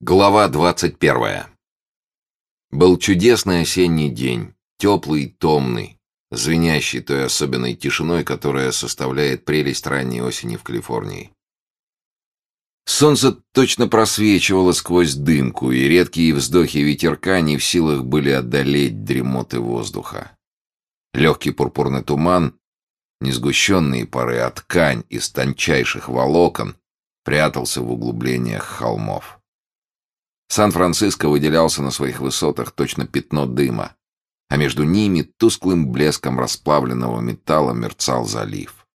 Глава 21. Был чудесный осенний день, теплый и томный, звенящий той особенной тишиной, которая составляет прелесть ранней осени в Калифорнии. Солнце точно просвечивало сквозь дымку, и редкие вздохи ветерка не в силах были одолеть дремоты воздуха. Легкий пурпурный туман, несгущенные пары, а ткань из тончайших волокон прятался в углублениях холмов. Сан-Франциско выделялся на своих высотах точно пятно дыма, а между ними тусклым блеском расплавленного металла мерцал залив.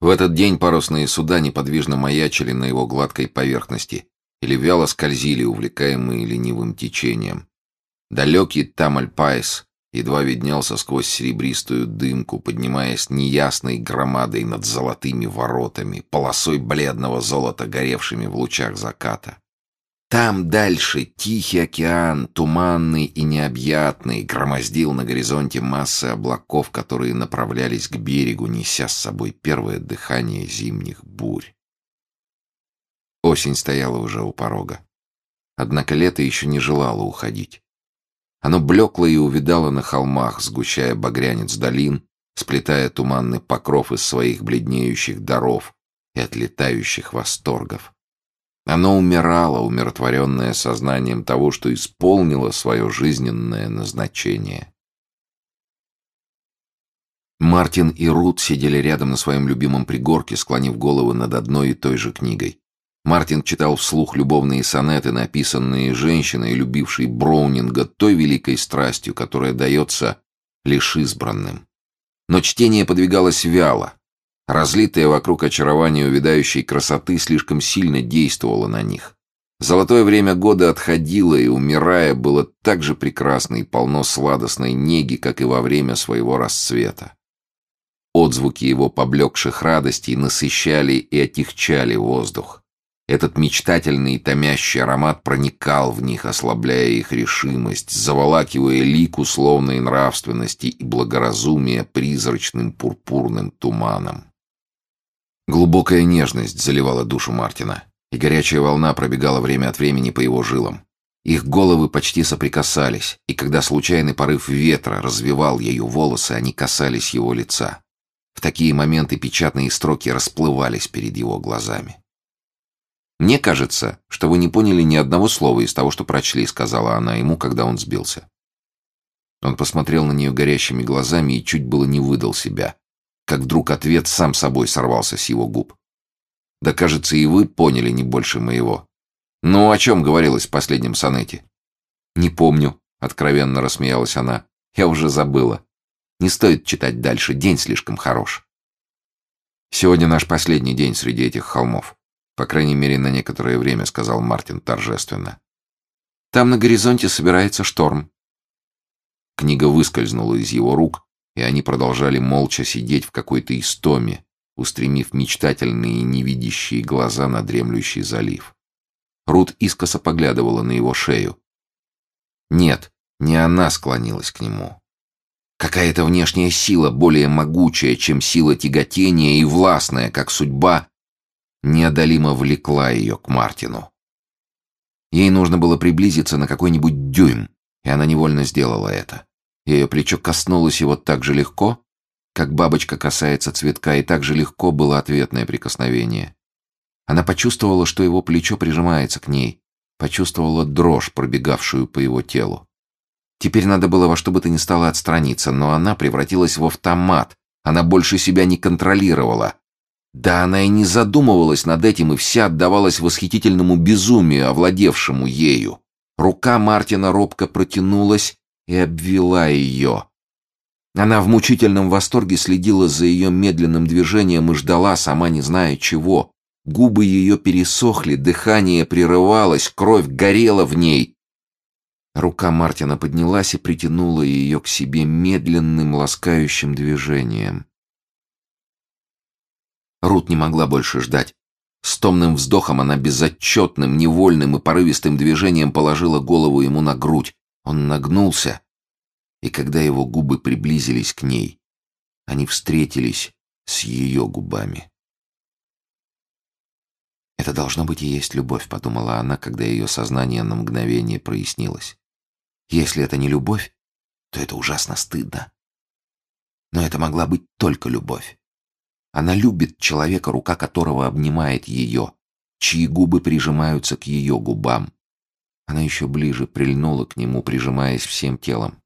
В этот день парусные суда неподвижно маячили на его гладкой поверхности или вяло скользили, увлекаемые ленивым течением. Далекий Тамальпайс едва виднелся сквозь серебристую дымку, поднимаясь неясной громадой над золотыми воротами, полосой бледного золота, горевшими в лучах заката. Там дальше Тихий океан, туманный и необъятный, громоздил на горизонте массы облаков, которые направлялись к берегу, неся с собой первое дыхание зимних бурь. Осень стояла уже у порога. Однако лето еще не желало уходить. Оно блекло и увидало на холмах, сгущая багрянец долин, сплетая туманный покров из своих бледнеющих даров и отлетающих восторгов. Оно умирало, умиротворенное сознанием того, что исполнило свое жизненное назначение. Мартин и Рут сидели рядом на своем любимом пригорке, склонив головы над одной и той же книгой. Мартин читал вслух любовные сонеты, написанные женщиной, любившей Броунинга той великой страстью, которая дается лишь избранным. Но чтение подвигалось вяло. Разлитое вокруг очарование увядающей красоты слишком сильно действовало на них. Золотое время года отходило и, умирая, было так же прекрасно и полно сладостной неги, как и во время своего расцвета. Отзвуки его поблекших радостей насыщали и отягчали воздух. Этот мечтательный и томящий аромат проникал в них, ослабляя их решимость, заволакивая лик условной нравственности и благоразумия призрачным пурпурным туманом. Глубокая нежность заливала душу Мартина, и горячая волна пробегала время от времени по его жилам. Их головы почти соприкасались, и когда случайный порыв ветра развивал ее волосы, они касались его лица. В такие моменты печатные строки расплывались перед его глазами. «Мне кажется, что вы не поняли ни одного слова из того, что прочли», — сказала она ему, когда он сбился. Он посмотрел на нее горящими глазами и чуть было не выдал себя, как вдруг ответ сам собой сорвался с его губ. «Да, кажется, и вы поняли не больше моего. Ну, о чем говорилось в последнем сонете?» «Не помню», — откровенно рассмеялась она. «Я уже забыла. Не стоит читать дальше, день слишком хорош». «Сегодня наш последний день среди этих холмов. По крайней мере, на некоторое время, сказал Мартин торжественно. Там на горизонте собирается шторм. Книга выскользнула из его рук, и они продолжали молча сидеть в какой-то истоме, устремив мечтательные невидящие глаза на дремлющий залив. Рут искоса поглядывала на его шею. Нет, не она склонилась к нему. Какая-то внешняя сила, более могучая, чем сила тяготения и властная, как судьба, неодолимо влекла ее к Мартину. Ей нужно было приблизиться на какой-нибудь дюйм, и она невольно сделала это. Ее плечо коснулось его так же легко, как бабочка касается цветка, и так же легко было ответное прикосновение. Она почувствовала, что его плечо прижимается к ней, почувствовала дрожь, пробегавшую по его телу. Теперь надо было во что бы то ни стало отстраниться, но она превратилась в автомат, она больше себя не контролировала, да она и не задумывалась над этим, и вся отдавалась восхитительному безумию, овладевшему ею. Рука Мартина робко протянулась и обвела ее. Она в мучительном восторге следила за ее медленным движением и ждала, сама не зная чего. Губы ее пересохли, дыхание прерывалось, кровь горела в ней. Рука Мартина поднялась и притянула ее к себе медленным ласкающим движением. Рут не могла больше ждать. С томным вздохом она безотчетным, невольным и порывистым движением положила голову ему на грудь. Он нагнулся, и когда его губы приблизились к ней, они встретились с ее губами. «Это должно быть и есть любовь», — подумала она, когда ее сознание на мгновение прояснилось. «Если это не любовь, то это ужасно стыдно. Но это могла быть только любовь. Она любит человека, рука которого обнимает ее, чьи губы прижимаются к ее губам. Она еще ближе прильнула к нему, прижимаясь всем телом.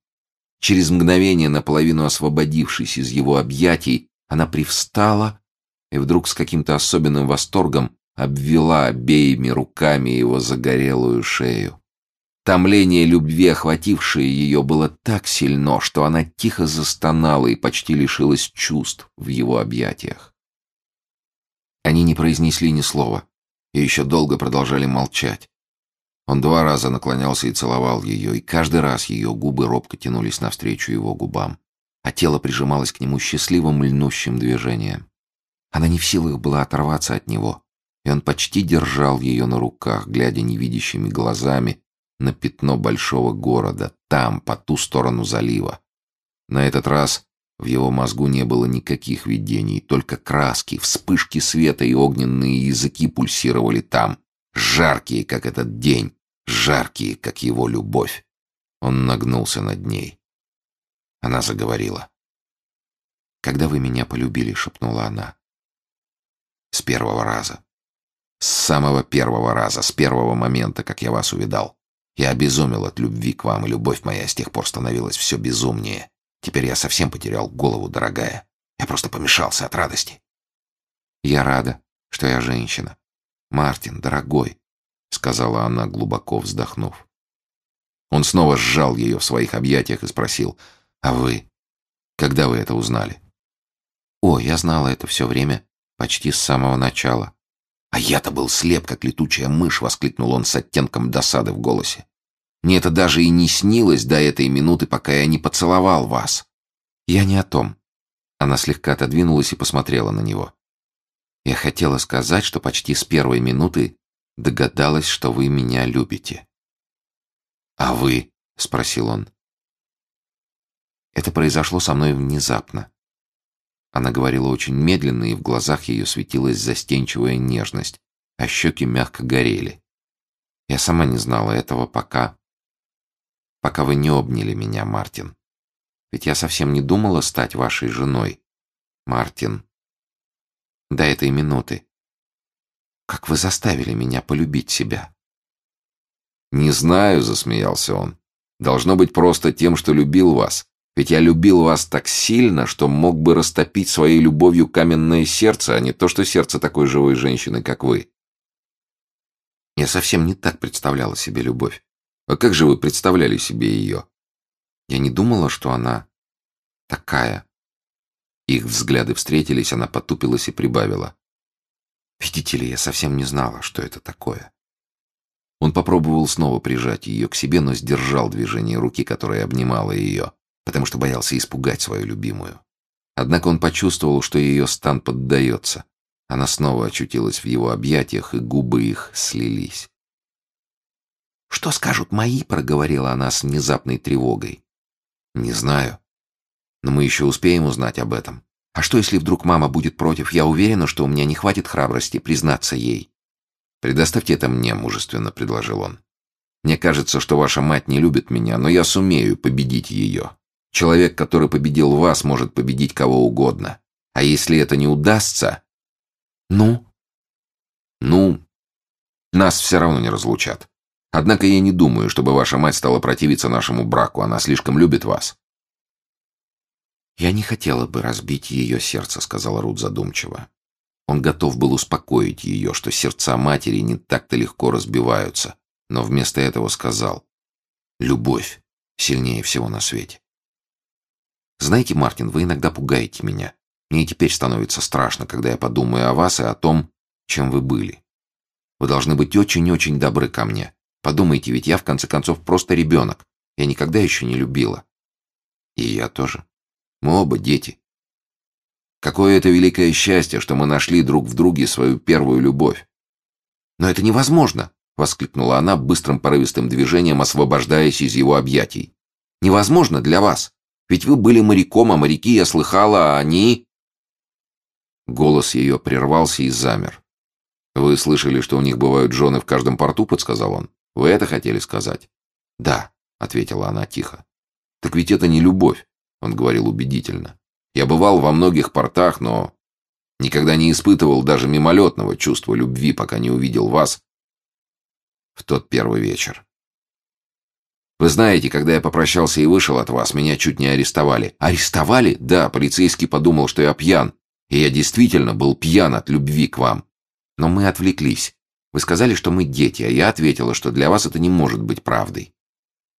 Через мгновение, наполовину освободившись из его объятий, она привстала и вдруг с каким-то особенным восторгом обвела обеими руками его загорелую шею. Томление любви, охватившее ее, было так сильно, что она тихо застонала и почти лишилась чувств в его объятиях. Они не произнесли ни слова и еще долго продолжали молчать. Он два раза наклонялся и целовал ее, и каждый раз ее губы робко тянулись навстречу его губам, а тело прижималось к нему счастливым льнущим движением. Она не в силах была оторваться от него, и он почти держал ее на руках, глядя невидящими глазами на пятно большого города, там, по ту сторону залива. На этот раз в его мозгу не было никаких видений, только краски, вспышки света и огненные языки пульсировали там, жаркие, как этот день, жаркие, как его любовь. Он нагнулся над ней. Она заговорила. «Когда вы меня полюбили?» — шепнула она. «С первого раза. С самого первого раза, с первого момента, как я вас увидал. Я обезумел от любви к вам, и любовь моя с тех пор становилась все безумнее. Теперь я совсем потерял голову, дорогая. Я просто помешался от радости. Я рада, что я женщина. Мартин, дорогой, — сказала она, глубоко вздохнув. Он снова сжал ее в своих объятиях и спросил, «А вы? Когда вы это узнали?» «О, я знала это все время, почти с самого начала». «А я-то был слеп, как летучая мышь!» — воскликнул он с оттенком досады в голосе. «Мне это даже и не снилось до этой минуты, пока я не поцеловал вас». «Я не о том». Она слегка отодвинулась и посмотрела на него. «Я хотела сказать, что почти с первой минуты догадалась, что вы меня любите. «А вы?» — спросил он. Это произошло со мной внезапно. Она говорила очень медленно, и в глазах ее светилась застенчивая нежность, а щеки мягко горели. Я сама не знала этого пока... Пока вы не обняли меня, Мартин. Ведь я совсем не думала стать вашей женой, Мартин. До этой минуты. Как вы заставили меня полюбить себя?» «Не знаю», — засмеялся он. «Должно быть просто тем, что любил вас. Ведь я любил вас так сильно, что мог бы растопить своей любовью каменное сердце, а не то, что сердце такой живой женщины, как вы». Я совсем не так представляла себе любовь. А как же вы представляли себе ее? Я не думала, что она такая. Их взгляды встретились, она потупилась и прибавила. Видите ли, я совсем не знала, что это такое. Он попробовал снова прижать ее к себе, но сдержал движение руки, которая обнимала ее, потому что боялся испугать свою любимую. Однако он почувствовал, что ее стан поддается. Она снова очутилась в его объятиях, и губы их слились. «Что скажут мои?» — проговорила она с внезапной тревогой. «Не знаю. Но мы еще успеем узнать об этом. А что, если вдруг мама будет против? Я уверена, что у меня не хватит храбрости признаться ей. «Предоставьте это мне», — мужественно предложил он. «Мне кажется, что ваша мать не любит меня, но я сумею победить ее. Человек, который победил вас, может победить кого угодно. А если это не удастся...» «Ну?» «Ну, нас все равно не разлучат. Однако я не думаю, чтобы ваша мать стала противиться нашему браку. Она слишком любит вас. «Я не хотела бы разбить ее сердце», — сказала Рут задумчиво. Он готов был успокоить ее, что сердца матери не так-то легко разбиваются, но вместо этого сказал «Любовь сильнее всего на свете». «Знаете, Мартин, вы иногда пугаете меня. Мне и теперь становится страшно, когда я подумаю о вас и о том, чем вы были. Вы должны быть очень-очень добры ко мне. Подумайте, ведь я, в конце концов, просто ребенок. Я никогда еще не любила. И я тоже. Мы оба дети. Какое это великое счастье, что мы нашли друг в друге свою первую любовь. Но это невозможно, воскликнула она быстрым порывистым движением, освобождаясь из его объятий. Невозможно для вас. Ведь вы были моряком, а моряки, я слыхала, а они... Голос ее прервался и замер. «Вы слышали, что у них бывают жены в каждом порту?» — подсказал он. «Вы это хотели сказать?» «Да», — ответила она тихо. «Так ведь это не любовь», — он говорил убедительно. «Я бывал во многих портах, но никогда не испытывал даже мимолетного чувства любви, пока не увидел вас в тот первый вечер. Вы знаете, когда я попрощался и вышел от вас, меня чуть не арестовали. Арестовали? Да, полицейский подумал, что я пьян. И я действительно был пьян от любви к вам. Но мы отвлеклись. Вы сказали, что мы дети, а я ответила, что для вас это не может быть правдой.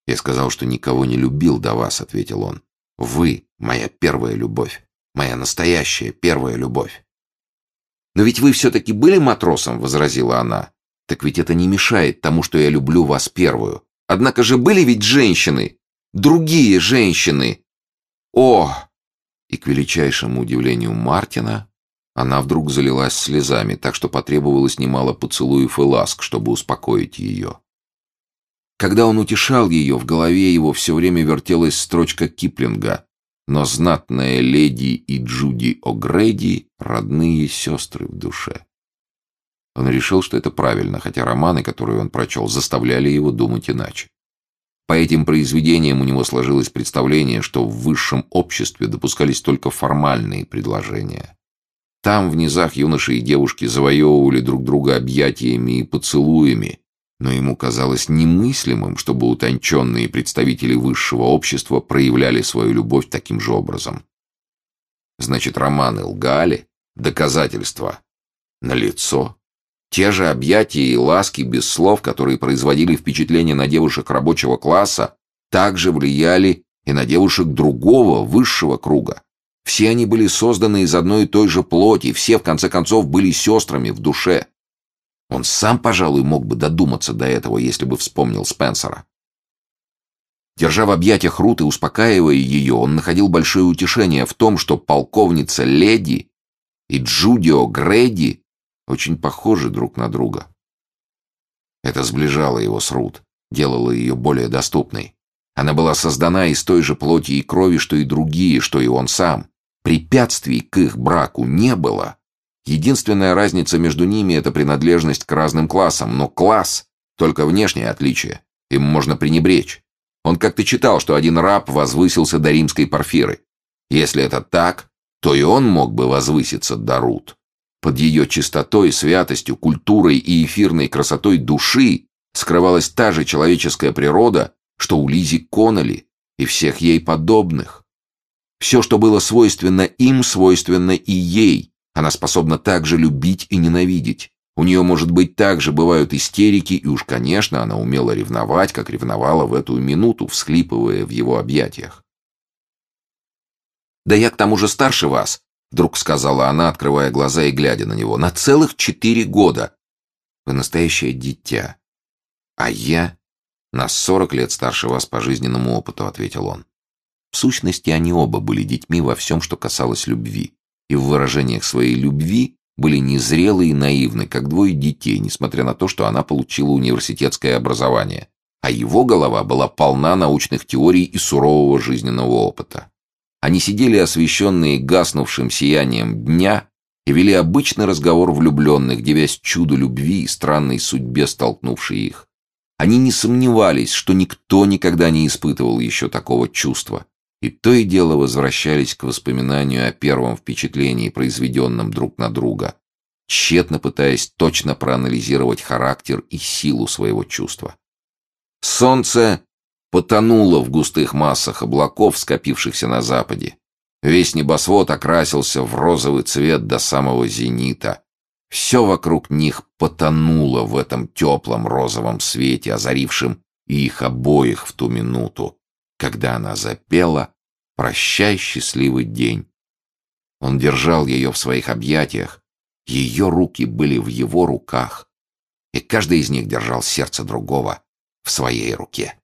Я сказал, что никого не любил до вас, ответил он. Вы — моя первая любовь. Моя настоящая первая любовь. Но ведь вы все-таки были матросом, возразила она. Так ведь это не мешает тому, что я люблю вас первую. Однако же были ведь женщины. Другие женщины. О! И к величайшему удивлению Мартина она вдруг залилась слезами, так что потребовалось немало поцелуев и ласк, чтобы успокоить ее. Когда он утешал ее, в голове его все время вертелась строчка Киплинга «Но знатная леди и Джуди О'Грейди — родные сестры в душе». Он решил, что это правильно, хотя романы, которые он прочел, заставляли его думать иначе. По этим произведениям у него сложилось представление, что в высшем обществе допускались только формальные предложения. Там в низах юноши и девушки завоевывали друг друга объятиями и поцелуями, но ему казалось немыслимым, чтобы утонченные представители высшего общества проявляли свою любовь таким же образом. Значит, романы лгали, доказательства налицо. Те же объятия и ласки без слов, которые производили впечатление на девушек рабочего класса, также влияли и на девушек другого, высшего круга. Все они были созданы из одной и той же плоти, все, в конце концов, были сестрами в душе. Он сам, пожалуй, мог бы додуматься до этого, если бы вспомнил Спенсера. Держа в объятиях Рут и успокаивая ее, он находил большое утешение в том, что полковница Леди и Джудио Грэди очень похожи друг на друга. Это сближало его с Рут, делало ее более доступной. Она была создана из той же плоти и крови, что и другие, что и он сам. Препятствий к их браку не было. Единственная разница между ними — это принадлежность к разным классам, но класс — только внешнее отличие. Им можно пренебречь. Он как-то читал, что один раб возвысился до римской порфиры. Если это так, то и он мог бы возвыситься до Рут. Под ее чистотой, святостью, культурой и эфирной красотой души скрывалась та же человеческая природа, что у Лизи Конноли и всех ей подобных. Все, что было свойственно им, свойственно и ей. Она способна также любить и ненавидеть. У нее, может быть, также бывают истерики, и уж, конечно, она умела ревновать, как ревновала в эту минуту, всхлипывая в его объятиях. «Да я к тому же старше вас», — вдруг сказала она, открывая глаза и глядя на него, — «на целых четыре года. Вы настоящее дитя. А я на сорок лет старше вас по жизненному опыту», — ответил он. В сущности, они оба были детьми во всем, что касалось любви, и в выражениях своей любви были незрелы и наивны, как двое детей, несмотря на то, что она получила университетское образование, а его голова была полна научных теорий и сурового жизненного опыта. Они сидели освещенные гаснувшим сиянием дня и вели обычный разговор влюбленных, девясь чуду любви и странной судьбе, столкнувшей их. Они не сомневались, что никто никогда не испытывал еще такого чувства, и то и дело возвращались к воспоминанию о первом впечатлении, произведенном друг на друга, тщетно пытаясь точно проанализировать характер и силу своего чувства. Солнце потонуло в густых массах облаков, скопившихся на западе. Весь небосвод окрасился в розовый цвет до самого зенита. Все вокруг них потонуло в этом теплом розовом свете, озарившем их обоих в ту минуту когда она запела «Прощай, счастливый день». Он держал ее в своих объятиях, ее руки были в его руках, и каждый из них держал сердце другого в своей руке.